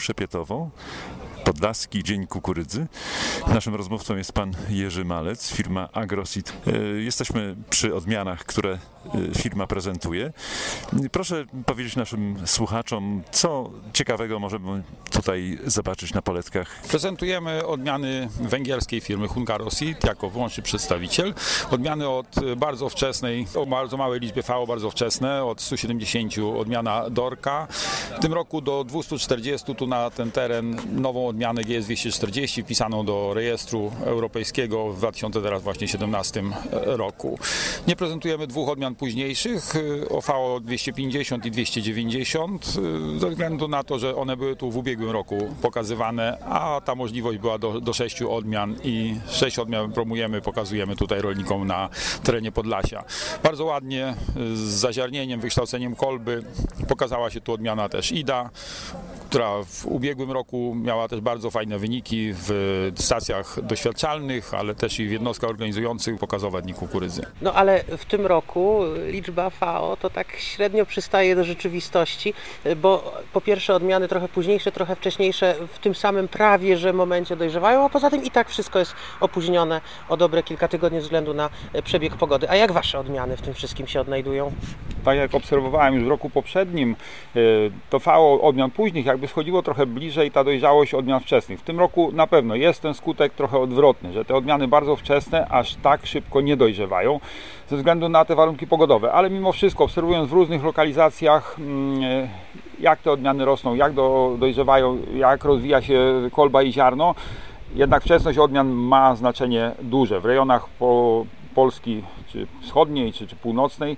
Przepietowo. Podlaski Dzień Kukurydzy. Naszym rozmówcą jest pan Jerzy Malec, firma Agrosit. E, Jesteśmy przy odmianach, które e, firma prezentuje. Proszę powiedzieć naszym słuchaczom, co ciekawego możemy tutaj zobaczyć na poletkach. Prezentujemy odmiany węgierskiej firmy Hungaro Seed jako wyłączny przedstawiciel. Odmiany od bardzo wczesnej, o bardzo małej liczbie V, bardzo wczesne, od 170 odmiana Dorka. W tym roku do 240 tu na ten teren nową odmianę GS 240 wpisaną do rejestru europejskiego w 2017 roku. Nie prezentujemy dwóch odmian późniejszych, OVO 250 i 290, ze względu na to, że one były tu w ubiegłym roku pokazywane, a ta możliwość była do, do sześciu odmian i sześć odmian promujemy, pokazujemy tutaj rolnikom na terenie Podlasia. Bardzo ładnie, z zaziarnieniem, wykształceniem kolby pokazała się tu odmiana też IDA, która w ubiegłym roku miała też bardzo fajne wyniki w stacjach doświadczalnych, ale też i w jednostkach organizujących pokazowe dni kukurydzy. No ale w tym roku liczba FAO to tak średnio przystaje do rzeczywistości, bo po pierwsze odmiany trochę późniejsze, trochę wcześniejsze w tym samym prawie, że momencie dojrzewają, a poza tym i tak wszystko jest opóźnione o dobre kilka tygodni ze względu na przebieg pogody. A jak Wasze odmiany w tym wszystkim się odnajdują? Tak jak obserwowałem już w roku poprzednim, to FAO odmian późnych jakby schodziło trochę bliżej ta dojrzałość odmian wczesnych. W tym roku na pewno jest ten skutek trochę odwrotny, że te odmiany bardzo wczesne aż tak szybko nie dojrzewają ze względu na te warunki pogodowe, ale mimo wszystko obserwując w różnych lokalizacjach jak te odmiany rosną, jak do, dojrzewają, jak rozwija się kolba i ziarno, jednak wczesność odmian ma znaczenie duże. W rejonach po Polski czy wschodniej, czy, czy północnej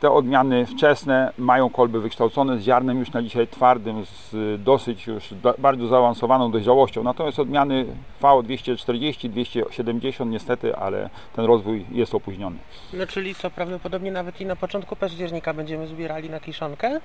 te odmiany wczesne mają kolby wykształcone z ziarnem już na dzisiaj twardym, z dosyć już bardzo zaawansowaną dojrzałością. Natomiast odmiany V240, 270 niestety, ale ten rozwój jest opóźniony. No czyli co, prawdopodobnie nawet i na początku października będziemy zbierali na kiszonkę?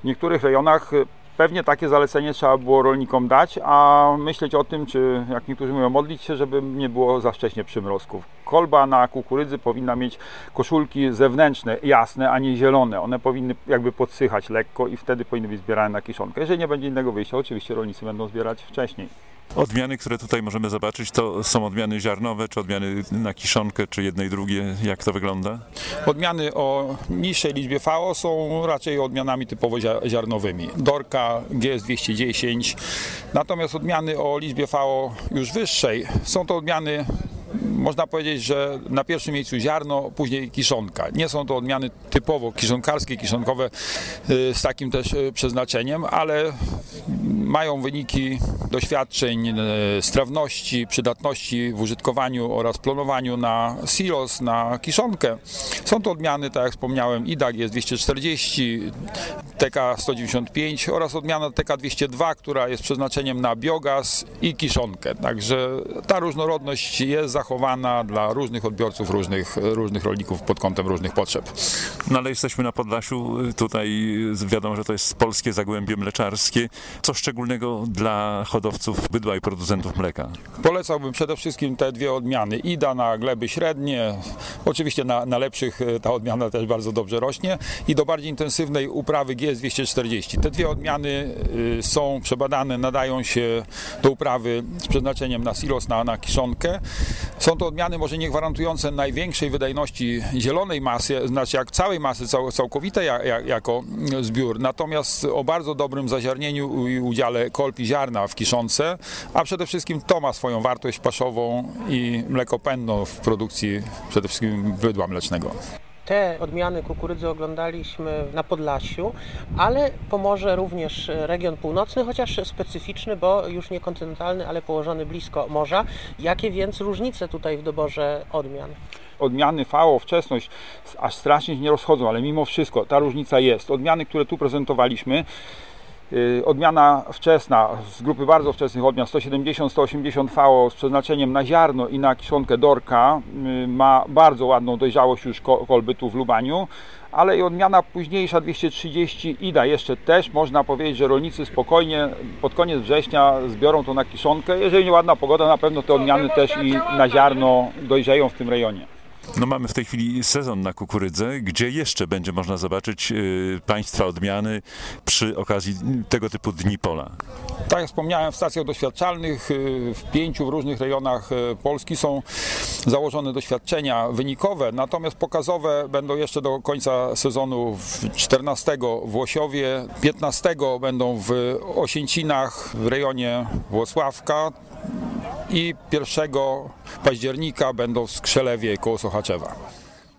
W niektórych rejonach pewnie takie zalecenie trzeba było rolnikom dać, a myśleć o tym, czy jak niektórzy mówią, modlić się, żeby nie było za wcześnie przymrozków. Kolba na kukurydzy powinna mieć koszulki zewnętrzne, jasne, a nie zielone. One powinny jakby podsychać lekko i wtedy powinny być zbierane na kiszonkę. Jeżeli nie będzie innego wyjścia, oczywiście rolnicy będą zbierać wcześniej. Odmiany, które tutaj możemy zobaczyć, to są odmiany ziarnowe, czy odmiany na kiszonkę, czy jedne i drugie? Jak to wygląda? Odmiany o niższej liczbie FAO są raczej odmianami typowo ziarnowymi. Dorka, GS210. Natomiast odmiany o liczbie FAO już wyższej są to odmiany można powiedzieć, że na pierwszym miejscu ziarno, później kiszonka. Nie są to odmiany typowo kiszonkarskie, kiszonkowe z takim też przeznaczeniem, ale mają wyniki doświadczeń strawności, przydatności w użytkowaniu oraz plonowaniu na silos, na kiszonkę. Są to odmiany, tak jak wspomniałem, IDAG jest 240, TK195 oraz odmiana TK202, która jest przeznaczeniem na biogaz i kiszonkę. Także ta różnorodność jest zachowana dla różnych odbiorców, różnych, różnych rolników pod kątem różnych potrzeb. No ale jesteśmy na Podlasiu, tutaj wiadomo, że to jest polskie zagłębie mleczarskie. Co szczególnego dla hodowców bydła i producentów mleka? Polecałbym przede wszystkim te dwie odmiany. IDA na gleby średnie, oczywiście na, na lepszych ta odmiana też bardzo dobrze rośnie i do bardziej intensywnej uprawy GS240. Te dwie odmiany są przebadane, nadają się do uprawy z przeznaczeniem na silos, na, na kiszonkę. Są to odmiany może nie gwarantujące największej wydajności zielonej masy, znaczy jak całej masy cał, całkowitej jak, jako zbiór, natomiast o bardzo dobrym zaziarnieniu i udziale kolb i ziarna w kiszonce, a przede wszystkim to ma swoją wartość paszową i mlekopędną w produkcji przede wszystkim bydła mlecznego. Te odmiany kukurydzy oglądaliśmy na Podlasiu, ale pomoże również region północny, chociaż specyficzny, bo już nie kontynentalny, ale położony blisko morza. Jakie więc różnice tutaj w doborze odmian? Odmiany FAO, wczesność aż strasznie się nie rozchodzą, ale mimo wszystko ta różnica jest. Odmiany, które tu prezentowaliśmy, Odmiana wczesna z grupy bardzo wczesnych odmian 170-180 VO z przeznaczeniem na ziarno i na kiszonkę dorka ma bardzo ładną dojrzałość już kolby tu w Lubaniu, ale i odmiana późniejsza 230 IDA jeszcze też można powiedzieć, że rolnicy spokojnie pod koniec września zbiorą to na kiszonkę. Jeżeli nie ładna pogoda, na pewno te odmiany też i na ziarno dojrzeją w tym rejonie. No mamy w tej chwili sezon na kukurydzę. Gdzie jeszcze będzie można zobaczyć y, Państwa odmiany przy okazji tego typu Dni Pola? Tak jak wspomniałem, w stacjach doświadczalnych y, w pięciu w różnych rejonach y, Polski są założone doświadczenia wynikowe, natomiast pokazowe będą jeszcze do końca sezonu w 14 w Łosiowie, 15 będą w Osięcinach w rejonie Włocławka i 1 października będą w Skrzelewie koło Sochaczewa.